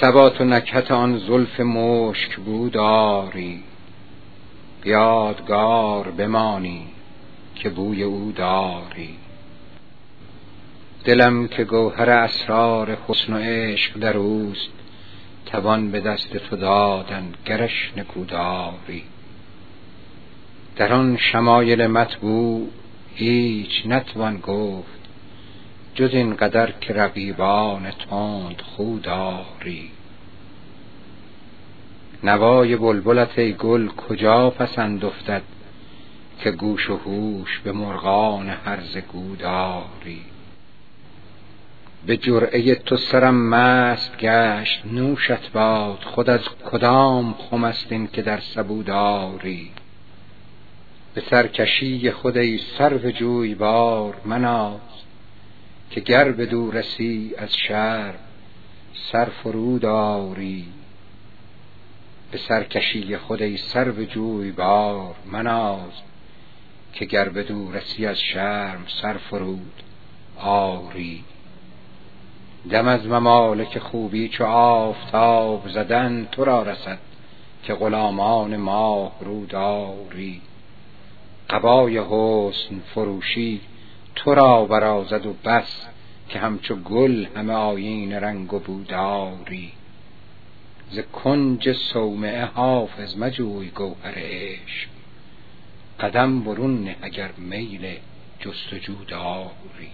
ثبات و نکهت آن زلف مشک بوداری بیادگار بمانی که بوی او داری. دلم که گوهر اسرار حسن و عشق در اوست توان به دست تو دادن گرش نکوداری در آن شمایل مطبوع هیچ نتوان گفت جز این قدر که رقیبان تند خو داری نوای بلبلت ای گل کجا پسند افتد که گوش و هوش به مرغان هرزه گو داری به جرعه تو سرم مست گشت نوشت باد خود از کدام خم است این که در سبو داری به سرکشی خود ای سرو جویبار مناز که گر بدو رسی از شرم سر فرود آری. به سرکشی خود ای سرو جویبار مناز که گر بدو رسی از شرم سر فرود آری. دم از ممالک خوبی چو آفتاب زدن تو را رسد که غلامان ماه رو داری قبای حسن فروشی تو را برازد و بس که همچو گل همه آیین رنگ و بو داری ز کنج صومعه حافظ مجوی گوهر عشق. قدم برون نه اگر میل جست و جو داری